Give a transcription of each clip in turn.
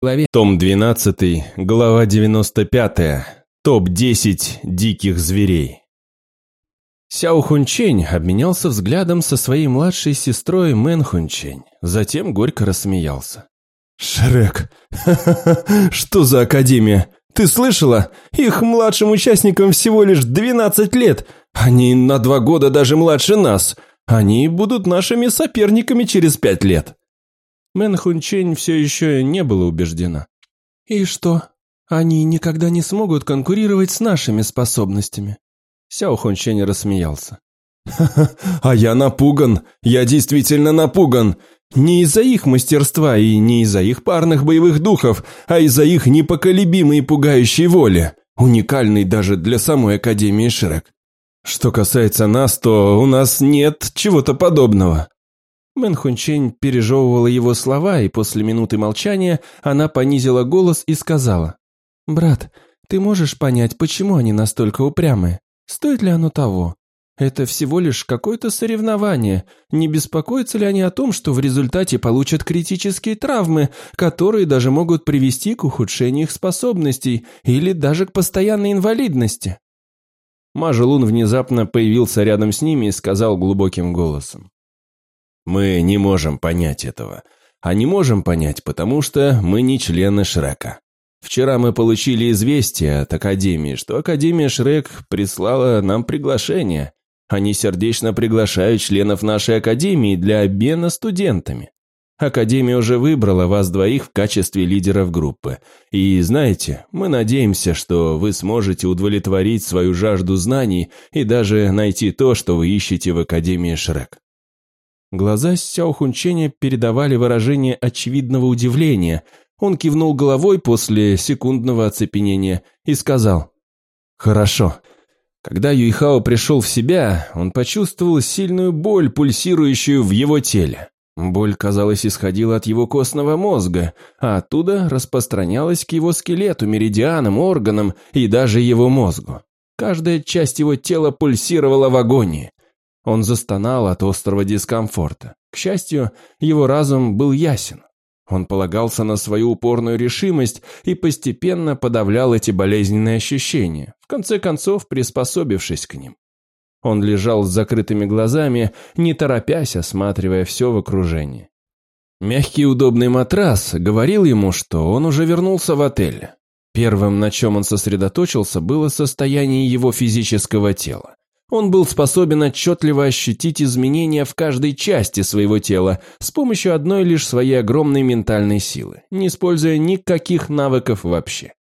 главе. Том 12, глава 95. Топ-10 диких зверей. Сяо Хунчень обменялся взглядом со своей младшей сестрой Мэн Хунчень, затем горько рассмеялся. «Шрек, что за академия? Ты слышала? Их младшим участникам всего лишь 12 лет. Они на два года даже младше нас. Они будут нашими соперниками через пять лет». Мэн Хунчень все еще не была убеждена. «И что? Они никогда не смогут конкурировать с нашими способностями?» Сяо Хунчень рассмеялся. «Ха-ха, а я напуган, я действительно напуган. Не из-за их мастерства и не из-за их парных боевых духов, а из-за их непоколебимой и пугающей воли, уникальной даже для самой Академии Шрек. Что касается нас, то у нас нет чего-то подобного». Мэн Хунчень пережевывала его слова, и после минуты молчания она понизила голос и сказала. «Брат, ты можешь понять, почему они настолько упрямые? Стоит ли оно того? Это всего лишь какое-то соревнование. Не беспокоятся ли они о том, что в результате получат критические травмы, которые даже могут привести к ухудшению их способностей или даже к постоянной инвалидности? Мажелун внезапно появился рядом с ними и сказал глубоким голосом. «Мы не можем понять этого. А не можем понять, потому что мы не члены Шрека. Вчера мы получили известие от Академии, что Академия Шрек прислала нам приглашение. Они сердечно приглашают членов нашей Академии для обмена студентами. Академия уже выбрала вас двоих в качестве лидеров группы. И знаете, мы надеемся, что вы сможете удовлетворить свою жажду знаний и даже найти то, что вы ищете в Академии Шрек. Глаза Сяо Хунченя передавали выражение очевидного удивления – он кивнул головой после секундного оцепенения и сказал «Хорошо». Когда Юйхао пришел в себя, он почувствовал сильную боль, пульсирующую в его теле. Боль, казалось, исходила от его костного мозга, а оттуда распространялась к его скелету, меридианам, органам и даже его мозгу. Каждая часть его тела пульсировала в агонии. Он застонал от острого дискомфорта. К счастью, его разум был ясен. Он полагался на свою упорную решимость и постепенно подавлял эти болезненные ощущения, в конце концов приспособившись к ним. Он лежал с закрытыми глазами, не торопясь, осматривая все в окружении. Мягкий удобный матрас говорил ему, что он уже вернулся в отель. Первым, на чем он сосредоточился, было состояние его физического тела. Он был способен отчетливо ощутить изменения в каждой части своего тела с помощью одной лишь своей огромной ментальной силы, не используя никаких навыков вообще.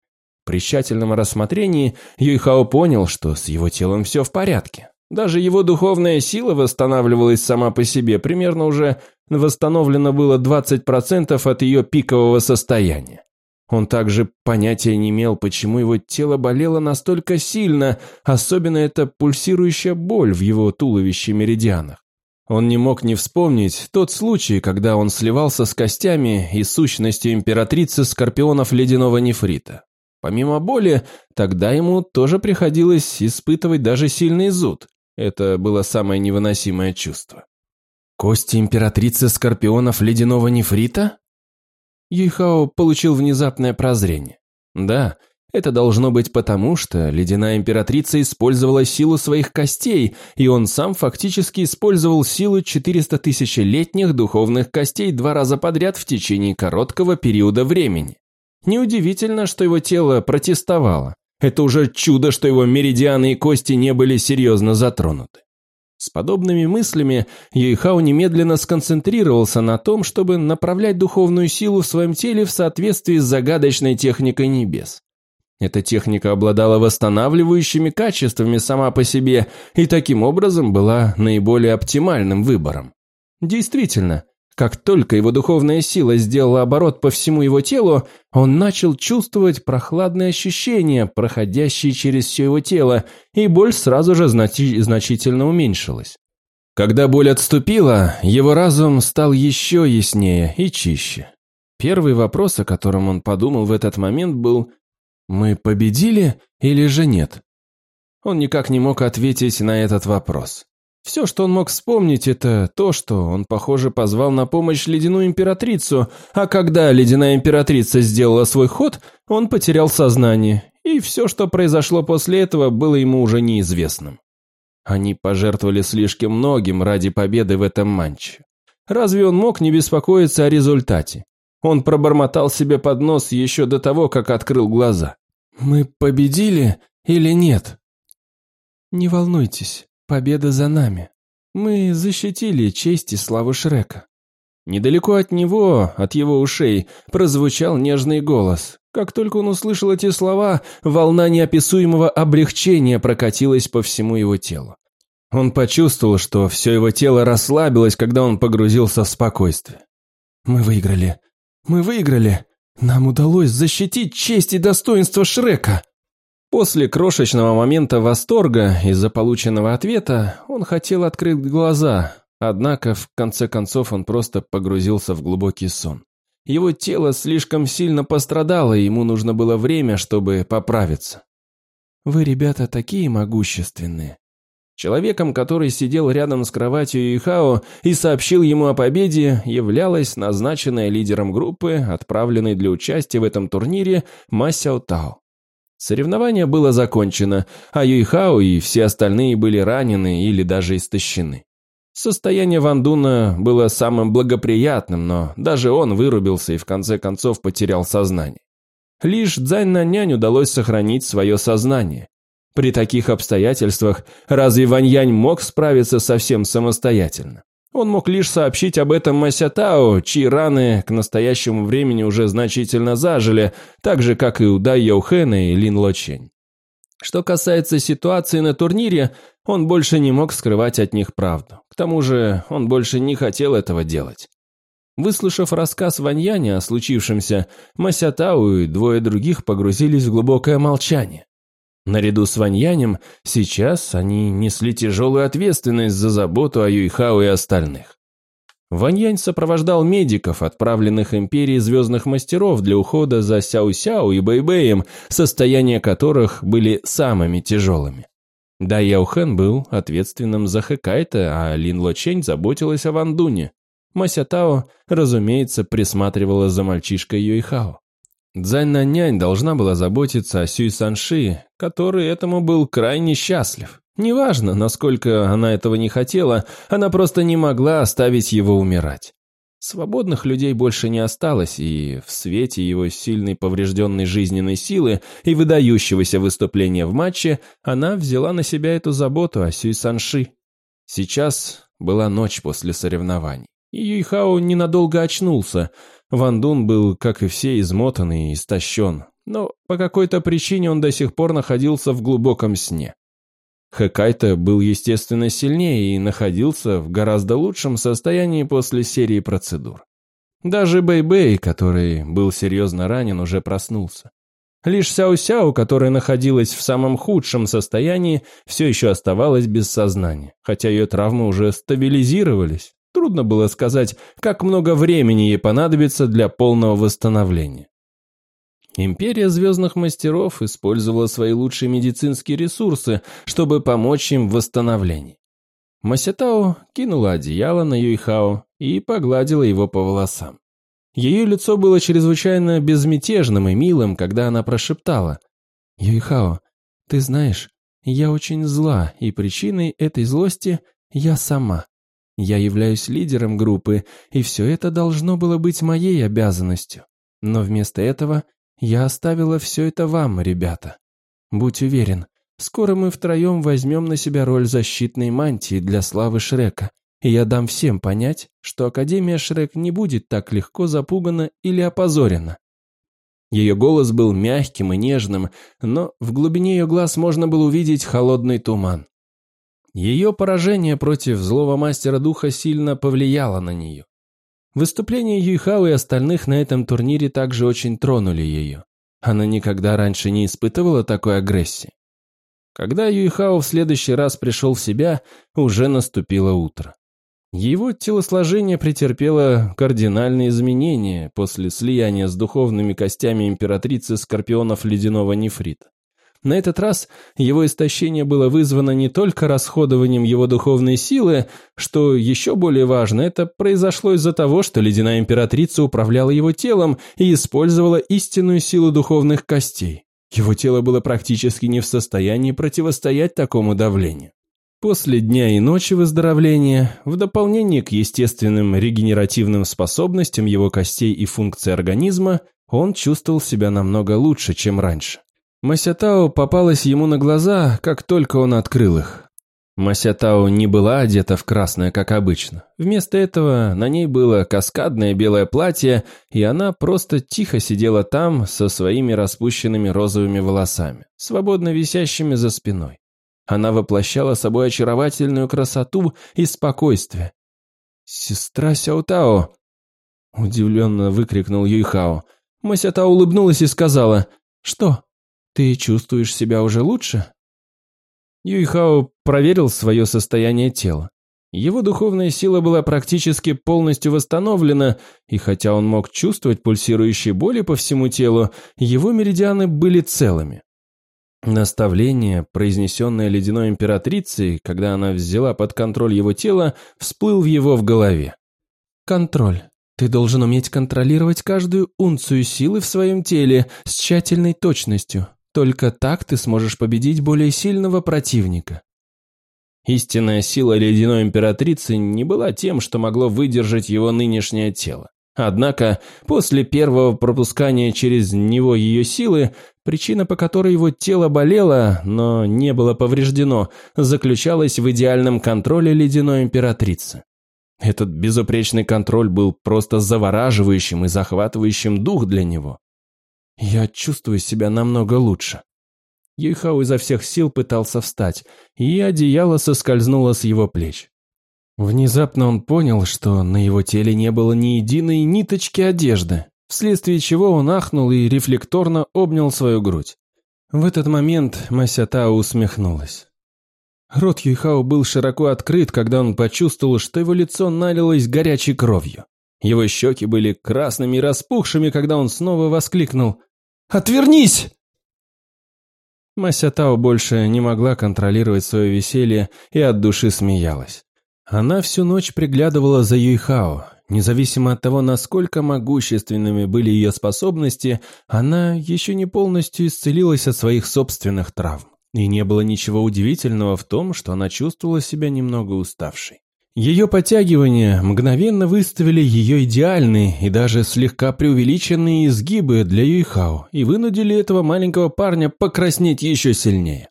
При тщательном рассмотрении Юйхао понял, что с его телом все в порядке. Даже его духовная сила восстанавливалась сама по себе, примерно уже восстановлено было 20% от ее пикового состояния. Он также понятия не имел, почему его тело болело настолько сильно, особенно эта пульсирующая боль в его туловище меридианах. Он не мог не вспомнить тот случай, когда он сливался с костями и сущностью императрицы скорпионов ледяного нефрита. Помимо боли, тогда ему тоже приходилось испытывать даже сильный зуд. Это было самое невыносимое чувство. Кости императрицы скорпионов ледяного нефрита? Юйхао получил внезапное прозрение. Да, это должно быть потому, что ледяная императрица использовала силу своих костей, и он сам фактически использовал силу 400 тысячелетних духовных костей два раза подряд в течение короткого периода времени. Неудивительно, что его тело протестовало. Это уже чудо, что его меридианы и кости не были серьезно затронуты. С подобными мыслями Юйхао немедленно сконцентрировался на том, чтобы направлять духовную силу в своем теле в соответствии с загадочной техникой небес. Эта техника обладала восстанавливающими качествами сама по себе и таким образом была наиболее оптимальным выбором. Действительно, как только его духовная сила сделала оборот по всему его телу, он начал чувствовать прохладные ощущения, проходящие через все его тело, и боль сразу же значи значительно уменьшилась. Когда боль отступила, его разум стал еще яснее и чище. Первый вопрос, о котором он подумал в этот момент, был «Мы победили или же нет?» Он никак не мог ответить на этот вопрос. Все, что он мог вспомнить, это то, что он, похоже, позвал на помощь ледяную императрицу, а когда ледяная императрица сделала свой ход, он потерял сознание, и все, что произошло после этого, было ему уже неизвестным. Они пожертвовали слишком многим ради победы в этом матче. Разве он мог не беспокоиться о результате? Он пробормотал себе под нос еще до того, как открыл глаза. «Мы победили или нет?» «Не волнуйтесь, победа за нами. Мы защитили честь и славу Шрека». Недалеко от него, от его ушей, прозвучал нежный голос. Как только он услышал эти слова, волна неописуемого облегчения прокатилась по всему его телу. Он почувствовал, что все его тело расслабилось, когда он погрузился в спокойствие. «Мы выиграли. Мы выиграли. Нам удалось защитить честь и достоинство Шрека!» После крошечного момента восторга из-за полученного ответа он хотел открыть глаза, однако в конце концов он просто погрузился в глубокий сон. Его тело слишком сильно пострадало, и ему нужно было время, чтобы поправиться. «Вы, ребята, такие могущественные. Человеком, который сидел рядом с кроватью Юйхао и сообщил ему о победе, являлась назначенная лидером группы, отправленной для участия в этом турнире, Ма Сяо Тао. Соревнование было закончено, а Юйхао и все остальные были ранены или даже истощены. Состояние Ван Дуна было самым благоприятным, но даже он вырубился и в конце концов потерял сознание. Лишь Цзань Нанянь удалось сохранить свое сознание. При таких обстоятельствах разве Ваньянь мог справиться совсем самостоятельно? Он мог лишь сообщить об этом Масятао, чьи раны к настоящему времени уже значительно зажили, так же, как и у Дай Йоухэна и Лин Лочень. Что касается ситуации на турнире, он больше не мог скрывать от них правду. К тому же он больше не хотел этого делать. Выслушав рассказ Ваньяня о случившемся, Масятау и двое других погрузились в глубокое молчание. Наряду с Ваньянем сейчас они несли тяжелую ответственность за заботу о Юйхао и остальных. Ваньянь сопровождал медиков, отправленных Империей Звездных Мастеров для ухода за Сяо-Сяо и Бэйбэем, состояния которых были самыми тяжелыми. Да Яохэн был ответственным за Хэкайта, а Лин Лочень заботилась о Вандуне. Мася Тао, разумеется, присматривала за мальчишкой Юйхао. Цзань Нанянь должна была заботиться о Сюй Санши, который этому был крайне счастлив. Неважно, насколько она этого не хотела, она просто не могла оставить его умирать. Свободных людей больше не осталось, и в свете его сильной поврежденной жизненной силы и выдающегося выступления в матче она взяла на себя эту заботу о Сюй Санши. Сейчас была ночь после соревнований, и Юйхао ненадолго очнулся – Ван Дун был, как и все, измотан и истощен, но по какой-то причине он до сих пор находился в глубоком сне. Хэкайта был, естественно, сильнее и находился в гораздо лучшем состоянии после серии процедур. Даже Бэй-Бэй, который был серьезно ранен, уже проснулся. Лишь Сяо-Сяо, которая находилась в самом худшем состоянии, все еще оставалась без сознания, хотя ее травмы уже стабилизировались. Трудно было сказать, как много времени ей понадобится для полного восстановления. Империя Звездных Мастеров использовала свои лучшие медицинские ресурсы, чтобы помочь им в восстановлении. Масятао кинула одеяло на Юйхао и погладила его по волосам. Ее лицо было чрезвычайно безмятежным и милым, когда она прошептала. «Юйхао, ты знаешь, я очень зла, и причиной этой злости я сама. Я являюсь лидером группы, и все это должно было быть моей обязанностью. Но вместо этого я оставила все это вам, ребята. Будь уверен, скоро мы втроем возьмем на себя роль защитной мантии для славы Шрека, и я дам всем понять, что Академия Шрек не будет так легко запугана или опозорена. Ее голос был мягким и нежным, но в глубине ее глаз можно было увидеть холодный туман. Ее поражение против злого мастера духа сильно повлияло на нее. Выступления Юйхао и остальных на этом турнире также очень тронули ее. Она никогда раньше не испытывала такой агрессии. Когда Юйхао в следующий раз пришел в себя, уже наступило утро. Его телосложение претерпело кардинальные изменения после слияния с духовными костями императрицы скорпионов ледяного нефрита. На этот раз его истощение было вызвано не только расходованием его духовной силы, что еще более важно, это произошло из-за того, что ледяная императрица управляла его телом и использовала истинную силу духовных костей. Его тело было практически не в состоянии противостоять такому давлению. После дня и ночи выздоровления, в дополнение к естественным регенеративным способностям его костей и функций организма, он чувствовал себя намного лучше, чем раньше. Масятао попалась ему на глаза, как только он открыл их. Масятао не была одета в красное, как обычно. Вместо этого на ней было каскадное белое платье, и она просто тихо сидела там со своими распущенными розовыми волосами, свободно висящими за спиной. Она воплощала собой очаровательную красоту и спокойствие. «Сестра Сяутао!» – удивленно выкрикнул Юйхао. Масята улыбнулась и сказала, «Что, ты чувствуешь себя уже лучше?» Юйхао проверил свое состояние тела. Его духовная сила была практически полностью восстановлена, и хотя он мог чувствовать пульсирующие боли по всему телу, его меридианы были целыми. Наставление, произнесенное ледяной императрицей, когда она взяла под контроль его тело, всплыл в его в голове. «Контроль. Ты должен уметь контролировать каждую унцию силы в своем теле с тщательной точностью. Только так ты сможешь победить более сильного противника». Истинная сила ледяной императрицы не была тем, что могло выдержать его нынешнее тело. Однако, после первого пропускания через него ее силы, причина, по которой его тело болело, но не было повреждено, заключалась в идеальном контроле ледяной императрицы. Этот безупречный контроль был просто завораживающим и захватывающим дух для него. «Я чувствую себя намного лучше». Юйхау изо всех сил пытался встать, и одеяло соскользнуло с его плеч. Внезапно он понял, что на его теле не было ни единой ниточки одежды, вследствие чего он ахнул и рефлекторно обнял свою грудь. В этот момент Масятао усмехнулась. Рот Юйхао был широко открыт, когда он почувствовал, что его лицо налилось горячей кровью. Его щеки были красными и распухшими, когда он снова воскликнул «Отвернись!». Масятао больше не могла контролировать свое веселье и от души смеялась. Она всю ночь приглядывала за Юйхао. Независимо от того, насколько могущественными были ее способности, она еще не полностью исцелилась от своих собственных травм. И не было ничего удивительного в том, что она чувствовала себя немного уставшей. Ее подтягивания мгновенно выставили ее идеальные и даже слегка преувеличенные изгибы для Юйхао и вынудили этого маленького парня покраснеть еще сильнее.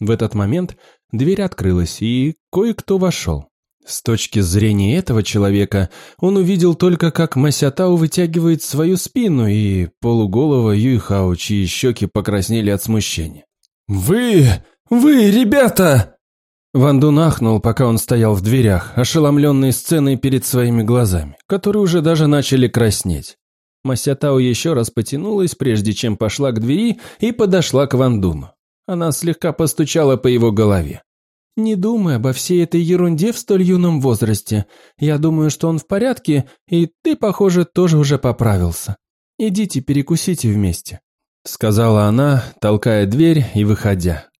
В этот момент дверь открылась, и кое-кто вошел. С точки зрения этого человека, он увидел только, как Масятау вытягивает свою спину и полуголого Юйхао, чьи щеки покраснели от смущения. «Вы! Вы, ребята!» Ван Дун ахнул, пока он стоял в дверях, ошеломленный сценой перед своими глазами, которые уже даже начали краснеть. Масятау еще раз потянулась, прежде чем пошла к двери и подошла к Ван. Она слегка постучала по его голове. «Не думай обо всей этой ерунде в столь юном возрасте. Я думаю, что он в порядке, и ты, похоже, тоже уже поправился. Идите перекусите вместе», — сказала она, толкая дверь и выходя.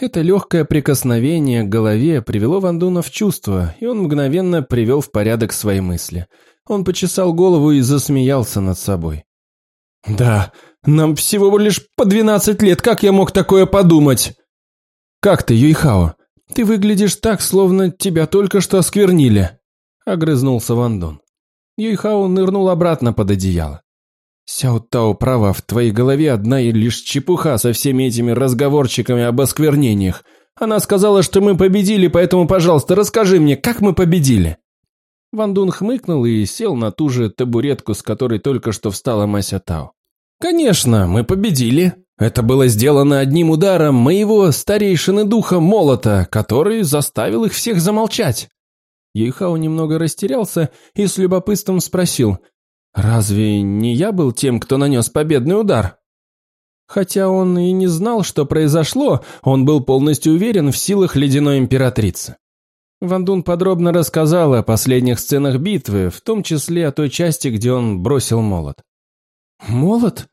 Это легкое прикосновение к голове привело Вандуна в чувство, и он мгновенно привел в порядок свои мысли. Он почесал голову и засмеялся над собой. «Да, нам всего лишь по двенадцать лет, как я мог такое подумать?» «Как ты, Юйхао?» «Ты выглядишь так, словно тебя только что осквернили», — огрызнулся Ван Дун. Юйхао нырнул обратно под одеяло. «Сяо Тао права, в твоей голове одна и лишь чепуха со всеми этими разговорчиками об осквернениях. Она сказала, что мы победили, поэтому, пожалуйста, расскажи мне, как мы победили?» Ван Дун хмыкнул и сел на ту же табуретку, с которой только что встала Мася Тао. «Конечно, мы победили», это было сделано одним ударом моего старейшины духа молота, который заставил их всех замолчать. Юйхао немного растерялся и с любопытством спросил, «Разве не я был тем, кто нанес победный удар?» Хотя он и не знал, что произошло, он был полностью уверен в силах ледяной императрицы. Вандун подробно рассказал о последних сценах битвы, в том числе о той части, где он бросил молот. «Молот?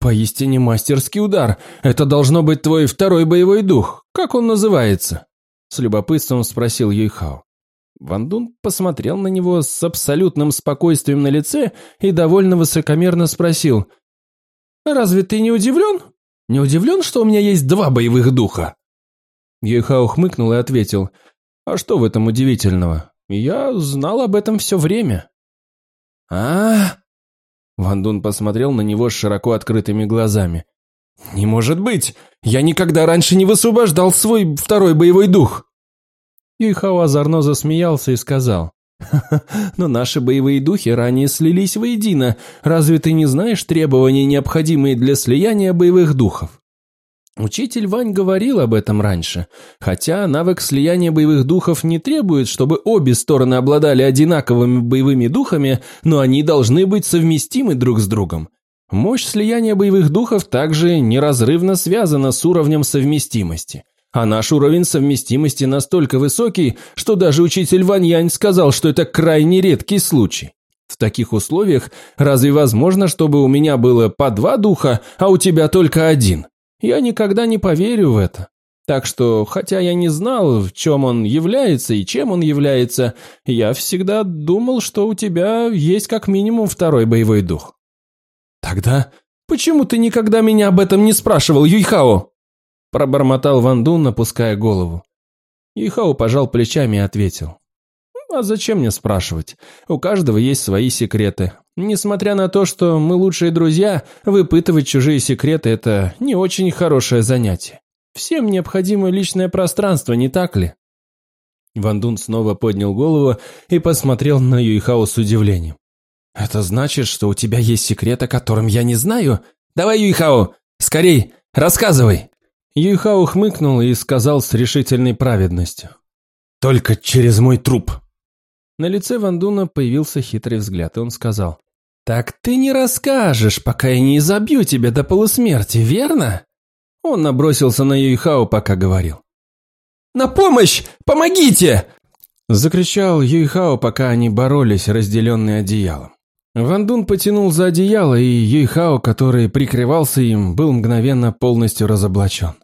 Поистине мастерский удар. Это должно быть твой второй боевой дух. Как он называется? С любопытством спросил Юйхао. Ван Дун посмотрел на него с абсолютным спокойствием на лице и довольно высокомерно спросил. «Разве ты не удивлен? Не удивлен, что у меня есть два боевых духа?» Юйхао хмыкнул и ответил. «А что в этом удивительного? Я знал об этом все время». «А, Ван Дун посмотрел на него с широко открытыми глазами. «Не может быть! Я никогда раньше не высвобождал свой второй боевой дух!» Юйхао озорно засмеялся и сказал. «Ха-ха, но наши боевые духи ранее слились воедино. Разве ты не знаешь требования, необходимые для слияния боевых духов?» Учитель Вань говорил об этом раньше, хотя навык слияния боевых духов не требует, чтобы обе стороны обладали одинаковыми боевыми духами, но они должны быть совместимы друг с другом. Мощь слияния боевых духов также неразрывно связана с уровнем совместимости. А наш уровень совместимости настолько высокий, что даже учитель Вань Янь сказал, что это крайне редкий случай. В таких условиях разве возможно, чтобы у меня было по два духа, а у тебя только один? Я никогда не поверю в это. Так что, хотя я не знал, в чем он является и чем он является, я всегда думал, что у тебя есть как минимум второй боевой дух. Тогда почему ты никогда меня об этом не спрашивал, Юйхао? Пробормотал Ван Дун, опуская голову. Юйхао пожал плечами и ответил. А зачем мне спрашивать? У каждого есть свои секреты. Несмотря на то, что мы лучшие друзья, выпытывать чужие секреты – это не очень хорошее занятие. Всем необходимо личное пространство, не так ли? Ван Дун снова поднял голову и посмотрел на Юйхао с удивлением. «Это значит, что у тебя есть секрет, о котором я не знаю? Давай, Юйхао, скорей, рассказывай!» Юйхао хмыкнул и сказал с решительной праведностью. «Только через мой труп!» На лице Вандуна появился хитрый взгляд, и он сказал. «Так ты не расскажешь, пока я не изобью тебя до полусмерти, верно?» Он набросился на Юйхао, пока говорил. «На помощь! Помогите!» Закричал Юйхао, пока они боролись, разделенные одеялом. Вандун потянул за одеяло, и Юйхао, который прикрывался им, был мгновенно полностью разоблачен.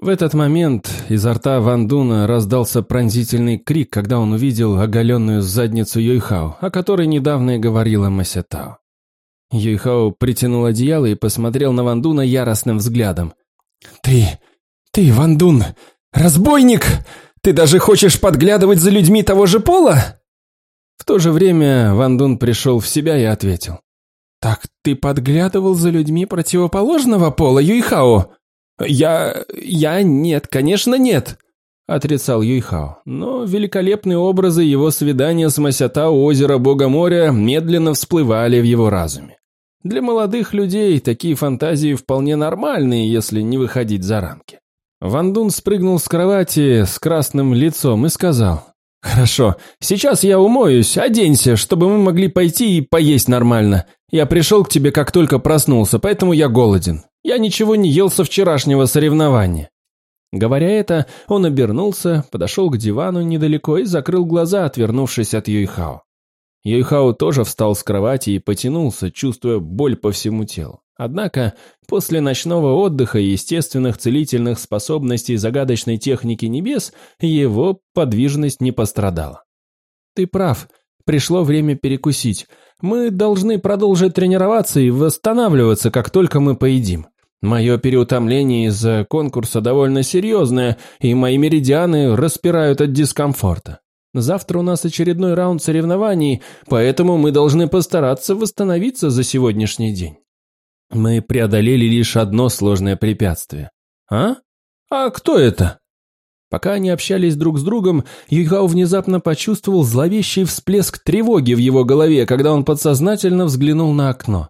В этот момент изо рта Ван Дуна раздался пронзительный крик, когда он увидел оголенную задницу Юйхао, о которой недавно и говорила Масятао. Юйхао притянул одеяло и посмотрел на Ван Дуна яростным взглядом. «Ты... ты, Ван Дун, разбойник! Ты даже хочешь подглядывать за людьми того же пола?» В то же время Ван Дун пришел в себя и ответил. «Так ты подглядывал за людьми противоположного пола, Юйхао?» «Я... я нет, конечно нет», – отрицал Юйхао. Но великолепные образы его свидания с Масята у озера Бога моря медленно всплывали в его разуме. Для молодых людей такие фантазии вполне нормальные, если не выходить за рамки. Ван Дун спрыгнул с кровати с красным лицом и сказал, «Хорошо, сейчас я умоюсь, оденься, чтобы мы могли пойти и поесть нормально. Я пришел к тебе, как только проснулся, поэтому я голоден. Я ничего не ел со вчерашнего соревнования». Говоря это, он обернулся, подошел к дивану недалеко и закрыл глаза, отвернувшись от Юйхао. Юйхао тоже встал с кровати и потянулся, чувствуя боль по всему телу. Однако, после ночного отдыха и естественных целительных способностей загадочной техники небес, его подвижность не пострадала. «Ты прав. Пришло время перекусить. Мы должны продолжить тренироваться и восстанавливаться, как только мы поедим. Мое переутомление из-за конкурса довольно серьезное, и мои меридианы распирают от дискомфорта. Завтра у нас очередной раунд соревнований, поэтому мы должны постараться восстановиться за сегодняшний день. Мы преодолели лишь одно сложное препятствие. А? А кто это? Пока они общались друг с другом, Юйхао внезапно почувствовал зловещий всплеск тревоги в его голове, когда он подсознательно взглянул на окно.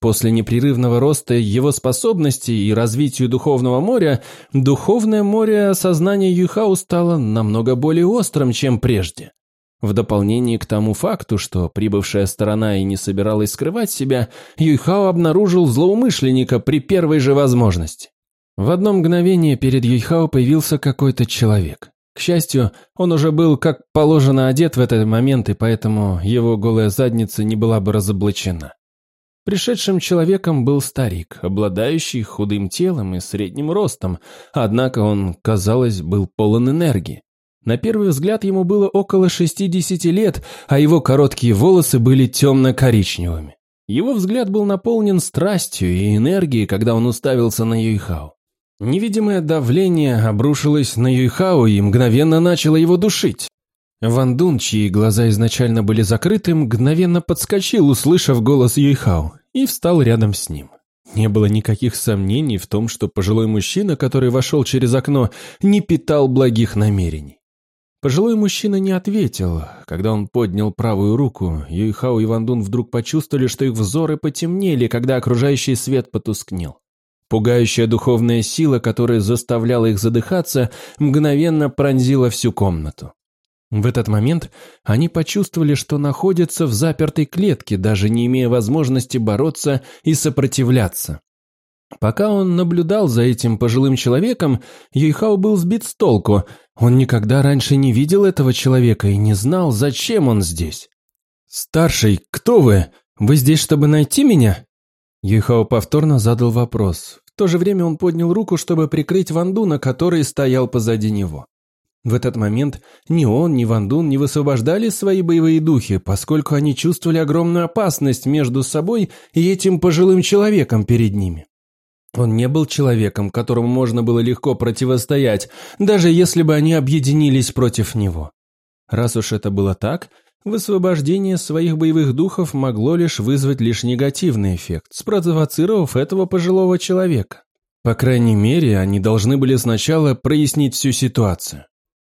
После непрерывного роста его способностей и развитию духовного моря, духовное море сознания Юйхао стало намного более острым, чем прежде. В дополнение к тому факту, что прибывшая сторона и не собиралась скрывать себя, Юйхао обнаружил злоумышленника при первой же возможности. В одно мгновение перед Юйхао появился какой-то человек. К счастью, он уже был как положено одет в этот момент, и поэтому его голая задница не была бы разоблачена. Пришедшим человеком был старик, обладающий худым телом и средним ростом, однако он, казалось, был полон энергии. На первый взгляд ему было около 60 лет, а его короткие волосы были темно-коричневыми. Его взгляд был наполнен страстью и энергией, когда он уставился на Юйхао. Невидимое давление обрушилось на Юйхао и мгновенно начало его душить. Ван Дун, чьи глаза изначально были закрыты, мгновенно подскочил, услышав голос Юйхао, и встал рядом с ним. Не было никаких сомнений в том, что пожилой мужчина, который вошел через окно, не питал благих намерений. Пожилой мужчина не ответил. Когда он поднял правую руку, Юйхао и Ван Дун вдруг почувствовали, что их взоры потемнели, когда окружающий свет потускнел. Пугающая духовная сила, которая заставляла их задыхаться, мгновенно пронзила всю комнату. В этот момент они почувствовали, что находятся в запертой клетке, даже не имея возможности бороться и сопротивляться. Пока он наблюдал за этим пожилым человеком, Юйхао был сбит с толку. Он никогда раньше не видел этого человека и не знал, зачем он здесь. «Старший, кто вы? Вы здесь, чтобы найти меня?» Юйхао повторно задал вопрос. То же время он поднял руку, чтобы прикрыть Вандуна, который стоял позади него. В этот момент ни он, ни Ван Дун не высвобождали свои боевые духи, поскольку они чувствовали огромную опасность между собой и этим пожилым человеком перед ними. Он не был человеком, которому можно было легко противостоять, даже если бы они объединились против него. Раз уж это было так, высвобождение своих боевых духов могло лишь вызвать лишь негативный эффект, спровоцировав этого пожилого человека. По крайней мере, они должны были сначала прояснить всю ситуацию.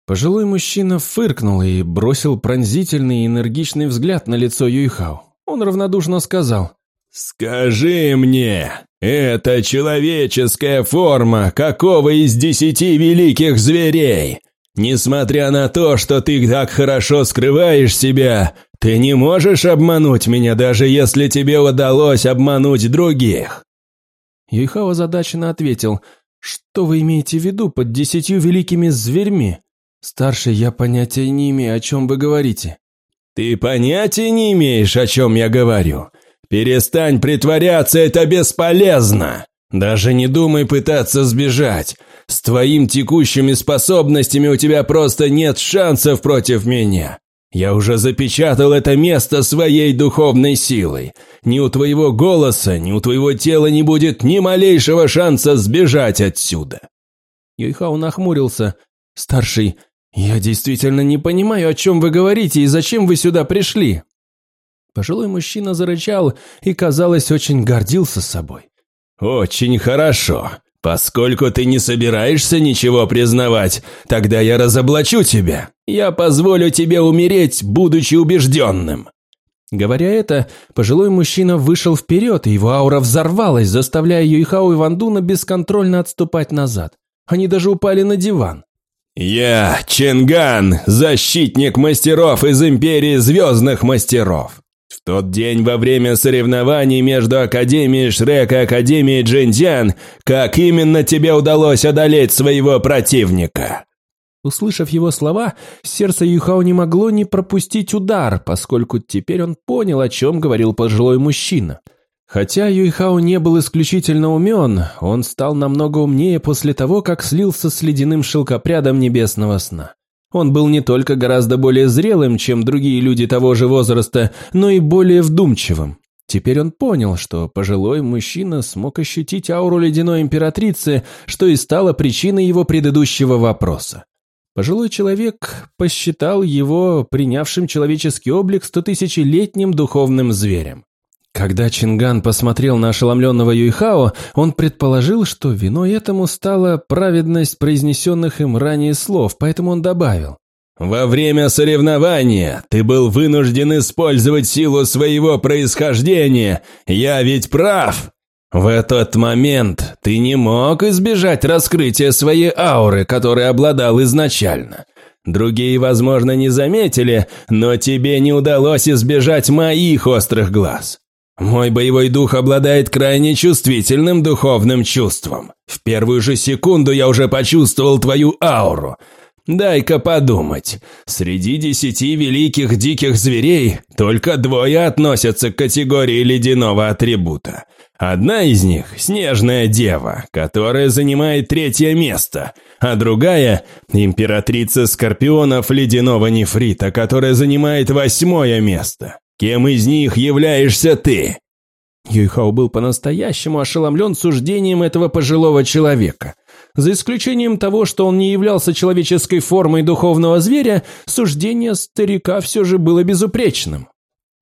Пожилой мужчина фыркнул и бросил пронзительный и энергичный взгляд на лицо Юйхао. Он равнодушно сказал «Скажи мне, это человеческая форма какого из десяти великих зверей? Несмотря на то, что ты так хорошо скрываешь себя, ты не можешь обмануть меня, даже если тебе удалось обмануть других». Юйхао задаченно ответил «Что вы имеете в виду под десятью великими зверьми?» «Старший, я понятия не имею, о чем вы говорите». «Ты понятия не имеешь, о чем я говорю? Перестань притворяться, это бесполезно. Даже не думай пытаться сбежать. С твоим текущими способностями у тебя просто нет шансов против меня. Я уже запечатал это место своей духовной силой. Ни у твоего голоса, ни у твоего тела не будет ни малейшего шанса сбежать отсюда». Юйхау нахмурился. «Старший, «Я действительно не понимаю, о чем вы говорите и зачем вы сюда пришли». Пожилой мужчина зарычал и, казалось, очень гордился собой. «Очень хорошо. Поскольку ты не собираешься ничего признавать, тогда я разоблачу тебя. Я позволю тебе умереть, будучи убежденным». Говоря это, пожилой мужчина вышел вперед, и его аура взорвалась, заставляя Юйхао и Вандуна бесконтрольно отступать назад. Они даже упали на диван. «Я Ченган, защитник мастеров из Империи Звездных Мастеров. Тот день во время соревнований между Академией Шрек и Академией Джинджан, как именно тебе удалось одолеть своего противника?» Услышав его слова, сердце Юхао не могло не пропустить удар, поскольку теперь он понял, о чем говорил пожилой мужчина – Хотя Юйхао не был исключительно умен, он стал намного умнее после того, как слился с ледяным шелкопрядом небесного сна. Он был не только гораздо более зрелым, чем другие люди того же возраста, но и более вдумчивым. Теперь он понял, что пожилой мужчина смог ощутить ауру ледяной императрицы, что и стало причиной его предыдущего вопроса. Пожилой человек посчитал его принявшим человеческий облик стотысячелетним духовным зверем. Когда Чинган посмотрел на ошеломленного Юйхао, он предположил, что виной этому стала праведность произнесенных им ранее слов, поэтому он добавил. «Во время соревнования ты был вынужден использовать силу своего происхождения, я ведь прав!» В этот момент ты не мог избежать раскрытия своей ауры, которой обладал изначально. Другие, возможно, не заметили, но тебе не удалось избежать моих острых глаз. Мой боевой дух обладает крайне чувствительным духовным чувством. В первую же секунду я уже почувствовал твою ауру. Дай-ка подумать. Среди десяти великих диких зверей только двое относятся к категории ледяного атрибута. Одна из них – снежная дева, которая занимает третье место, а другая – императрица скорпионов ледяного нефрита, которая занимает восьмое место. Кем из них являешься ты?» Юйхао был по-настоящему ошеломлен суждением этого пожилого человека – за исключением того, что он не являлся человеческой формой духовного зверя, суждение старика все же было безупречным.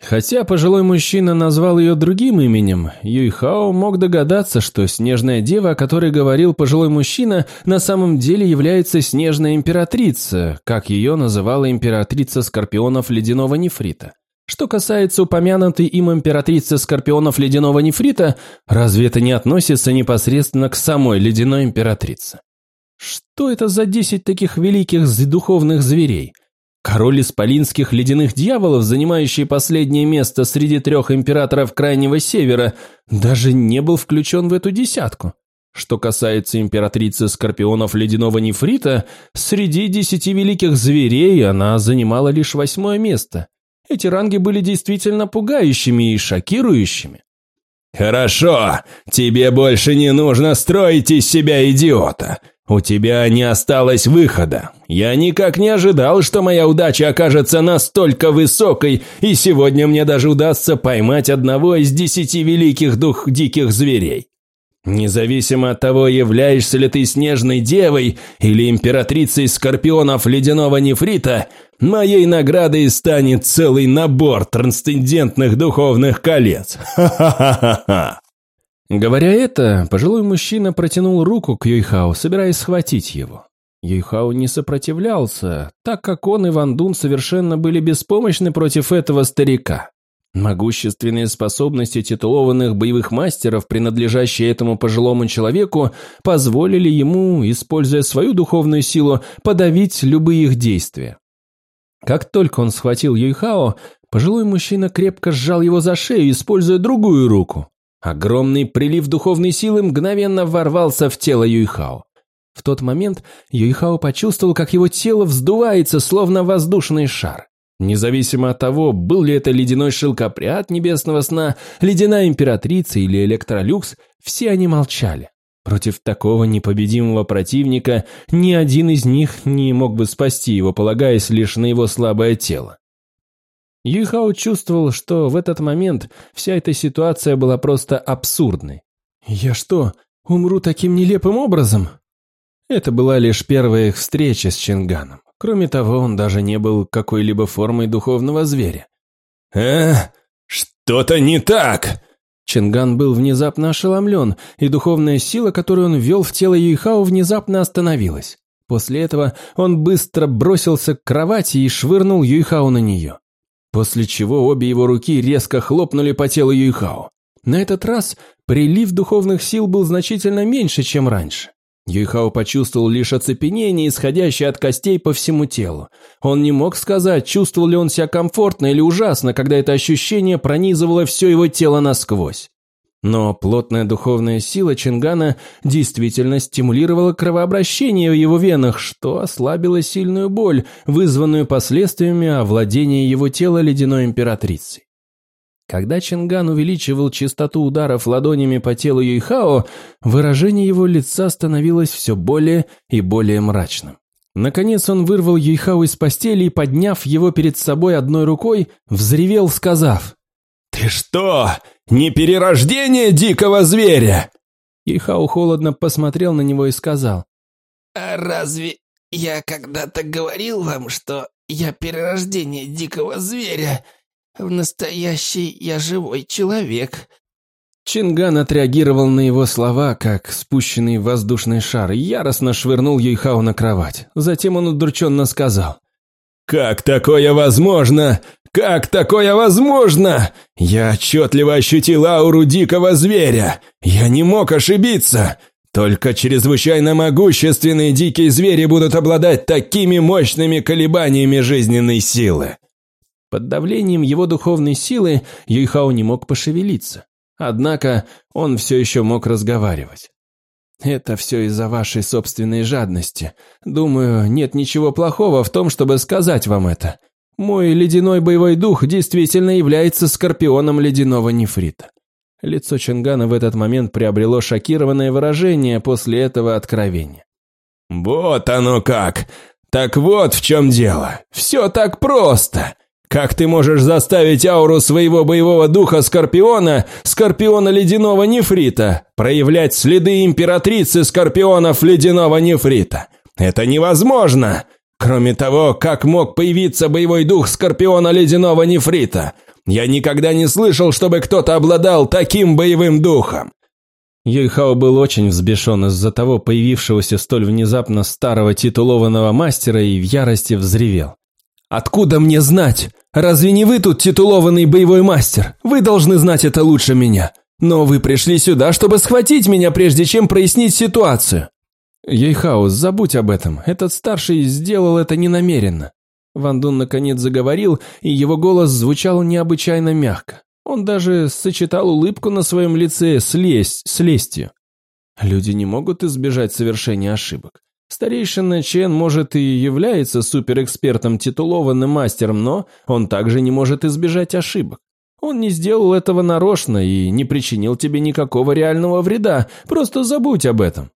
Хотя пожилой мужчина назвал ее другим именем, Юйхао мог догадаться, что снежная дева, о которой говорил пожилой мужчина, на самом деле является снежная императрица, как ее называла императрица скорпионов ледяного нефрита. Что касается упомянутой им императрицы Скорпионов Ледяного Нефрита, разве это не относится непосредственно к самой Ледяной Императрице? Что это за десять таких великих духовных зверей? Король исполинских ледяных дьяволов, занимающий последнее место среди трех императоров Крайнего Севера, даже не был включен в эту десятку. Что касается императрицы Скорпионов Ледяного Нефрита, среди десяти великих зверей она занимала лишь восьмое место. Эти ранги были действительно пугающими и шокирующими. «Хорошо, тебе больше не нужно строить из себя идиота. У тебя не осталось выхода. Я никак не ожидал, что моя удача окажется настолько высокой, и сегодня мне даже удастся поймать одного из десяти великих дух диких зверей. Независимо от того, являешься ли ты снежной девой или императрицей скорпионов ледяного нефрита, моей наградой станет целый набор трансцендентных духовных колец. Ха-ха-ха-ха! Говоря это, пожилой мужчина протянул руку к Юйхао, собираясь схватить его. Юйхао не сопротивлялся, так как он и Ван Дун совершенно были беспомощны против этого старика. Могущественные способности титулованных боевых мастеров, принадлежащие этому пожилому человеку, позволили ему, используя свою духовную силу, подавить любые их действия. Как только он схватил Юйхао, пожилой мужчина крепко сжал его за шею, используя другую руку. Огромный прилив духовной силы мгновенно ворвался в тело Юйхао. В тот момент Юйхао почувствовал, как его тело вздувается, словно воздушный шар. Независимо от того, был ли это ледяной шелкопряд небесного сна, ледяная императрица или электролюкс, все они молчали. Против такого непобедимого противника ни один из них не мог бы спасти его, полагаясь лишь на его слабое тело. Юйхао чувствовал, что в этот момент вся эта ситуация была просто абсурдной. «Я что, умру таким нелепым образом?» Это была лишь первая их встреча с Чинганом. Кроме того, он даже не был какой-либо формой духовного зверя. «Э, что-то не так!» Чинган был внезапно ошеломлен, и духовная сила, которую он ввел в тело Юйхао, внезапно остановилась. После этого он быстро бросился к кровати и швырнул Юйхао на нее. После чего обе его руки резко хлопнули по телу Юйхао. На этот раз прилив духовных сил был значительно меньше, чем раньше. Юйхао почувствовал лишь оцепенение, исходящее от костей по всему телу. Он не мог сказать, чувствовал ли он себя комфортно или ужасно, когда это ощущение пронизывало все его тело насквозь. Но плотная духовная сила Чингана действительно стимулировала кровообращение в его венах, что ослабило сильную боль, вызванную последствиями овладения его тела ледяной императрицей. Когда Чинган увеличивал частоту ударов ладонями по телу Юйхао, выражение его лица становилось все более и более мрачным. Наконец он вырвал Юйхао из постели и, подняв его перед собой одной рукой, взревел, сказав «Ты что, не перерождение дикого зверя?» Юйхао холодно посмотрел на него и сказал «А разве я когда-то говорил вам, что я перерождение дикого зверя?» В настоящий я живой человек». Чинган отреагировал на его слова, как спущенный воздушный шар, яростно швырнул Юйхао на кровать. Затем он удрученно сказал. «Как такое возможно? Как такое возможно? Я отчетливо ощутил ауру дикого зверя. Я не мог ошибиться. Только чрезвычайно могущественные дикие звери будут обладать такими мощными колебаниями жизненной силы. Под давлением его духовной силы Юйхао не мог пошевелиться. Однако он все еще мог разговаривать. Это все из-за вашей собственной жадности. Думаю, нет ничего плохого в том, чтобы сказать вам это. Мой ледяной боевой дух действительно является скорпионом ледяного нефрита. Лицо Чангана в этот момент приобрело шокированное выражение после этого откровения. «Вот оно как! Так вот в чем дело! Все так просто! Как ты можешь заставить ауру своего боевого духа Скорпиона, Скорпиона Ледяного Нефрита, проявлять следы императрицы Скорпионов Ледяного Нефрита? Это невозможно! Кроме того, как мог появиться боевой дух Скорпиона Ледяного Нефрита? Я никогда не слышал, чтобы кто-то обладал таким боевым духом. Юйхао был очень взбешен из-за того появившегося столь внезапно старого титулованного мастера и в ярости взревел. «Откуда мне знать? Разве не вы тут титулованный боевой мастер? Вы должны знать это лучше меня. Но вы пришли сюда, чтобы схватить меня, прежде чем прояснить ситуацию. Юйхао, забудь об этом. Этот старший сделал это ненамеренно. Ван Дун наконец заговорил, и его голос звучал необычайно мягко. Он даже сочетал улыбку на своем лице с, лесть, с лестью. Люди не могут избежать совершения ошибок. Старейшина Чен, может, и является суперэкспертом, титулованным мастером, но он также не может избежать ошибок. Он не сделал этого нарочно и не причинил тебе никакого реального вреда, просто забудь об этом.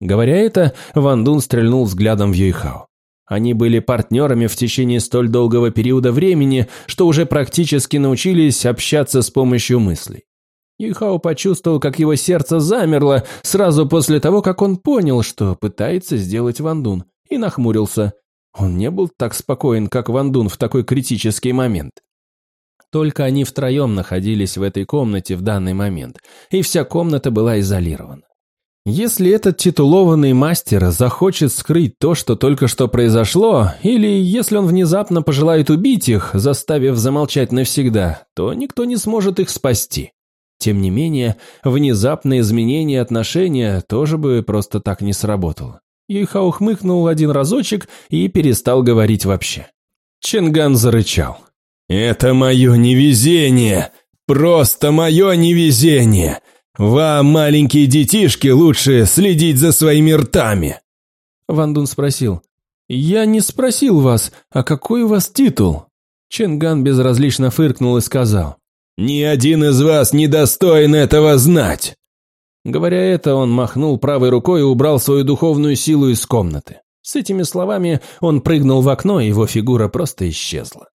Говоря это, Ван Дун стрельнул взглядом в Юйхао. Они были партнерами в течение столь долгого периода времени, что уже практически научились общаться с помощью мыслей. Юйхао почувствовал, как его сердце замерло сразу после того, как он понял, что пытается сделать Вандун, и нахмурился. Он не был так спокоен, как Вандун в такой критический момент. Только они втроем находились в этой комнате в данный момент, и вся комната была изолирована. Если этот титулованный мастер захочет скрыть то, что только что произошло, или если он внезапно пожелает убить их, заставив замолчать навсегда, то никто не сможет их спасти. Тем не менее, внезапное изменение отношения тоже бы просто так не сработало. Юйхао хмыкнул один разочек и перестал говорить вообще. Ченган зарычал. «Это мое невезение! Просто мое невезение! Вам, маленькие детишки, лучше следить за своими ртами!» Ван Дун спросил. «Я не спросил вас, а какой у вас титул?» Ченган безразлично фыркнул и сказал. Ни один из вас не достоин этого знать!» Говоря это, он махнул правой рукой и убрал свою духовную силу из комнаты. С этими словами он прыгнул в окно, и его фигура просто исчезла.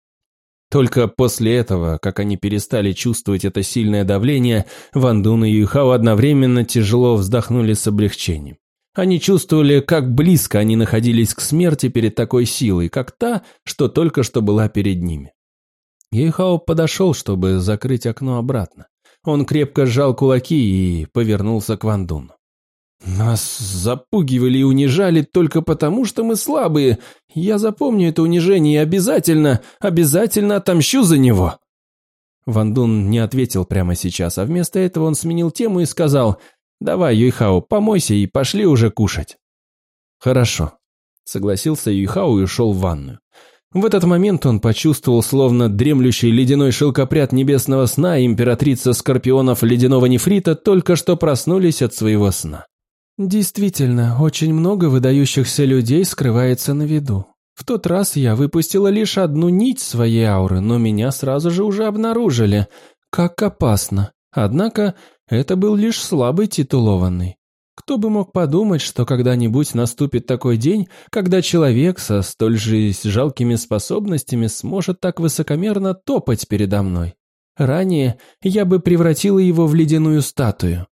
Только после этого, как они перестали чувствовать это сильное давление, Ван Дун и Юйхао одновременно тяжело вздохнули с облегчением. Они чувствовали, как близко они находились к смерти перед такой силой, как та, что только что была перед ними. Ейхао подошел, чтобы закрыть окно обратно. Он крепко сжал кулаки и повернулся к Вандуну. «Нас запугивали и унижали только потому, что мы слабые. Я запомню это унижение и обязательно, обязательно отомщу за него». Вандун не ответил прямо сейчас, а вместо этого он сменил тему и сказал «Давай, Юйхао, помойся и пошли уже кушать». «Хорошо», — согласился Юйхао и ушел в ванную. В этот момент он почувствовал, словно дремлющий ледяной шелкопряд небесного сна императрица скорпионов ледяного нефрита только что проснулись от своего сна. Действительно, очень много выдающихся людей скрывается на виду. В тот раз я выпустила лишь одну нить своей ауры, но меня сразу же уже обнаружили. Как опасно. Однако это был лишь слабый титулованный. Кто бы мог подумать, что когда-нибудь наступит такой день, когда человек со столь же жалкими способностями сможет так высокомерно топать передо мной. Ранее я бы превратила его в ледяную статую.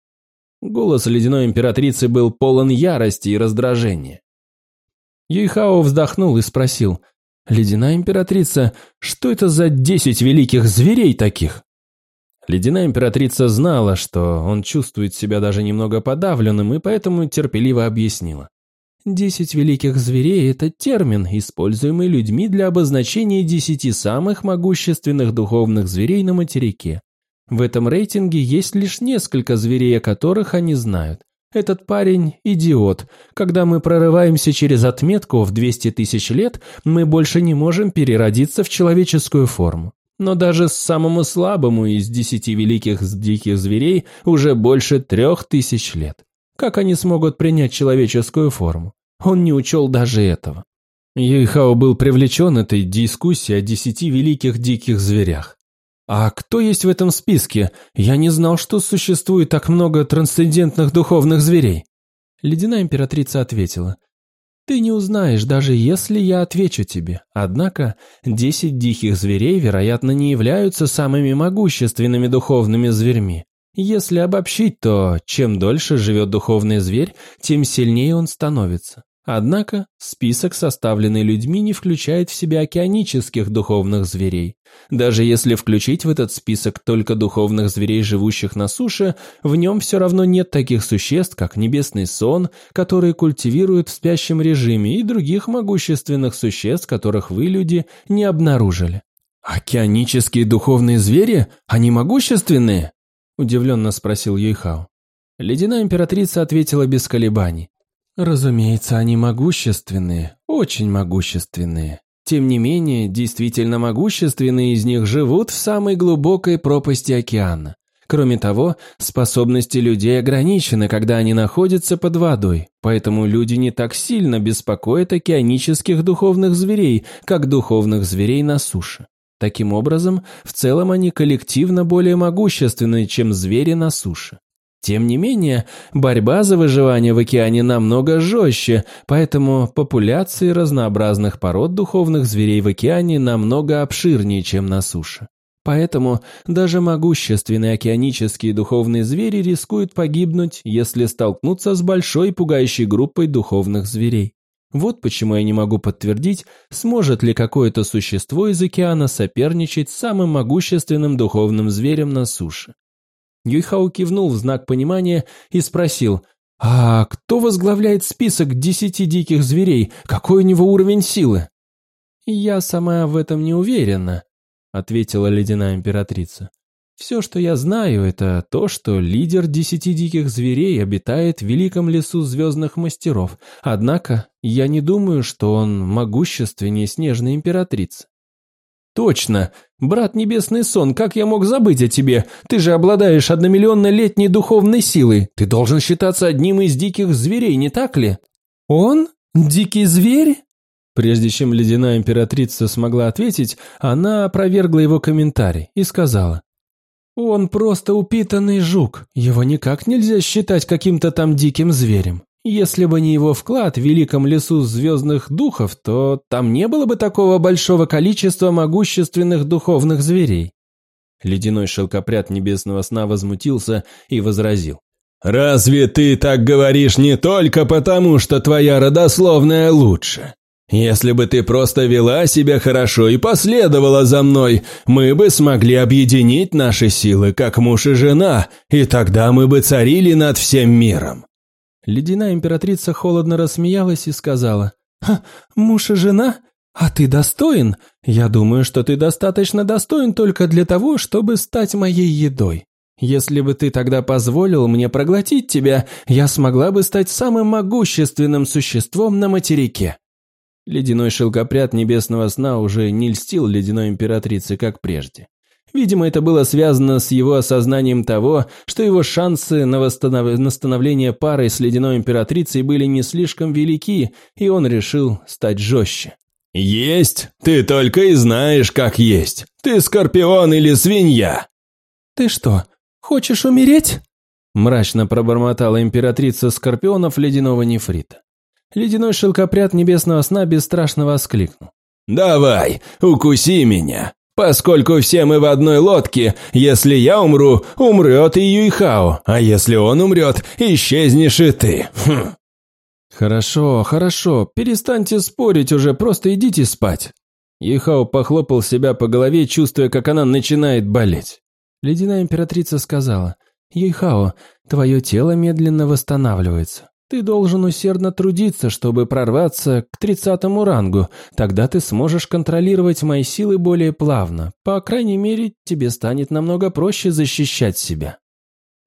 Голос ледяной императрицы был полон ярости и раздражения. Юйхао вздохнул и спросил, «Ледяная императрица, что это за десять великих зверей таких?» Ледяная императрица знала, что он чувствует себя даже немного подавленным, и поэтому терпеливо объяснила. Десять великих зверей – это термин, используемый людьми для обозначения десяти самых могущественных духовных зверей на материке. В этом рейтинге есть лишь несколько зверей, о которых они знают. Этот парень – идиот. Когда мы прорываемся через отметку в 200 тысяч лет, мы больше не можем переродиться в человеческую форму. Но даже самому слабому из десяти великих диких зверей уже больше трех тысяч лет. Как они смогут принять человеческую форму? Он не учел даже этого. Юйхао был привлечен этой дискуссией о десяти великих диких зверях. «А кто есть в этом списке? Я не знал, что существует так много трансцендентных духовных зверей». Ледяная императрица ответила. «Ты не узнаешь, даже если я отвечу тебе. Однако, десять диких зверей, вероятно, не являются самыми могущественными духовными зверьми. Если обобщить, то чем дольше живет духовный зверь, тем сильнее он становится. Однако список, составленный людьми, не включает в себя океанических духовных зверей. Даже если включить в этот список только духовных зверей, живущих на суше, в нем все равно нет таких существ, как небесный сон, которые культивируют в спящем режиме, и других могущественных существ, которых вы, люди, не обнаружили. «Океанические духовные звери? Они могущественные?» – удивленно спросил Юйхао. Ледяная императрица ответила без колебаний. Разумеется, они могущественные, очень могущественные. Тем не менее, действительно могущественные из них живут в самой глубокой пропасти океана. Кроме того, способности людей ограничены, когда они находятся под водой, поэтому люди не так сильно беспокоят океанических духовных зверей, как духовных зверей на суше. Таким образом, в целом они коллективно более могущественны, чем звери на суше. Тем не менее, борьба за выживание в океане намного жестче, поэтому популяции разнообразных пород духовных зверей в океане намного обширнее, чем на суше. Поэтому даже могущественные океанические духовные звери рискуют погибнуть, если столкнутся с большой пугающей группой духовных зверей. Вот почему я не могу подтвердить, сможет ли какое-то существо из океана соперничать с самым могущественным духовным зверем на суше. Юйхао кивнул в знак понимания и спросил, «А кто возглавляет список десяти диких зверей? Какой у него уровень силы?» «Я сама в этом не уверена», — ответила ледяная императрица. «Все, что я знаю, это то, что лидер десяти диких зверей обитает в великом лесу звездных мастеров, однако я не думаю, что он могущественнее снежной императрицы». «Точно! Брат Небесный Сон, как я мог забыть о тебе? Ты же обладаешь одномиллионно-летней духовной силой. Ты должен считаться одним из диких зверей, не так ли?» «Он? Дикий зверь?» Прежде чем ледяная императрица смогла ответить, она опровергла его комментарий и сказала. «Он просто упитанный жук. Его никак нельзя считать каким-то там диким зверем. Если бы не его вклад в великом лесу звездных духов, то там не было бы такого большого количества могущественных духовных зверей. Ледяной шелкопряд небесного сна возмутился и возразил. «Разве ты так говоришь не только потому, что твоя родословная лучше? Если бы ты просто вела себя хорошо и последовала за мной, мы бы смогли объединить наши силы, как муж и жена, и тогда мы бы царили над всем миром. Ледяная императрица холодно рассмеялась и сказала, «Ха, муж и жена? А ты достоин? Я думаю, что ты достаточно достоин только для того, чтобы стать моей едой. Если бы ты тогда позволил мне проглотить тебя, я смогла бы стать самым могущественным существом на материке». Ледяной шелкопряд небесного сна уже не льстил ледяной императрице, как прежде. Видимо, это было связано с его осознанием того, что его шансы на, восстанов... на становление пары с ледяной императрицей были не слишком велики, и он решил стать жестче. «Есть? Ты только и знаешь, как есть. Ты скорпион или свинья?» «Ты что, хочешь умереть?» Мрачно пробормотала императрица скорпионов ледяного нефрита. Ледяной шелкопряд небесного сна бесстрашно воскликнул. «Давай, укуси меня, Поскольку все мы в одной лодке, если я умру, умрет и Юйхао, а если он умрет, исчезнешь и ты. Хм. Хорошо, хорошо, перестаньте спорить уже, просто идите спать. Юйхао похлопал себя по голове, чувствуя, как она начинает болеть. Ледяная императрица сказала, «Юйхао, твое тело медленно восстанавливается. Ты должен усердно трудиться, чтобы прорваться к тридцатому рангу. Тогда ты сможешь контролировать мои силы более плавно. По крайней мере, тебе станет намного проще защищать себя».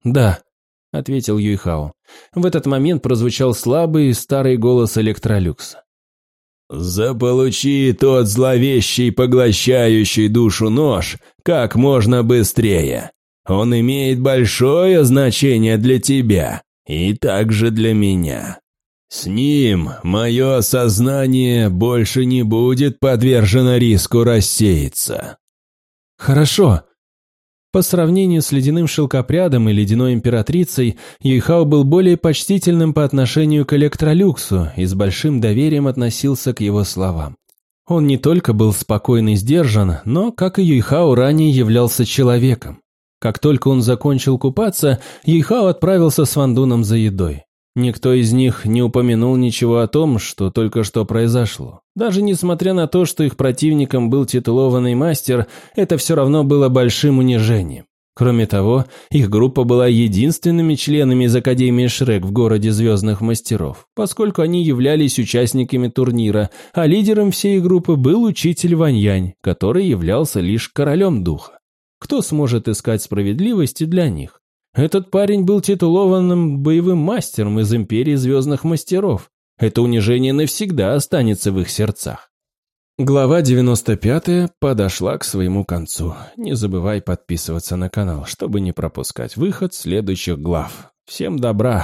«Да», — ответил Юйхао. В этот момент прозвучал слабый старый голос Электролюкса. «Заполучи тот зловещий, поглощающий душу нож как можно быстрее. Он имеет большое значение для тебя. И также для меня. С ним мое сознание больше не будет подвержено риску рассеяться. Хорошо. По сравнению с ледяным шелкопрядом и ледяной императрицей, Юйхао был более почтительным по отношению к Электролюксу и с большим доверием относился к его словам. Он не только был спокоен и сдержан, но, как и Юйхао, ранее являлся человеком. Как только он закончил купаться, Юйхао отправился с Вандуном за едой. Никто из них не упомянул ничего о том, что только что произошло. Даже несмотря на то, что их противником был титулованный мастер, это все равно было большим унижением. Кроме того, их группа была единственными членами из Академии Шрек в городе Звездных Мастеров, поскольку они являлись участниками турнира, а лидером всей группы был учитель Ваньянь, который являлся лишь королем духа. Кто сможет искать справедливости для них? Этот парень был титулованным боевым мастером из Империи Звездных Мастеров. Это унижение навсегда останется в их сердцах. Глава 95 подошла к своему концу. Не забывай подписываться на канал, чтобы не пропускать выход следующих глав. Всем добра!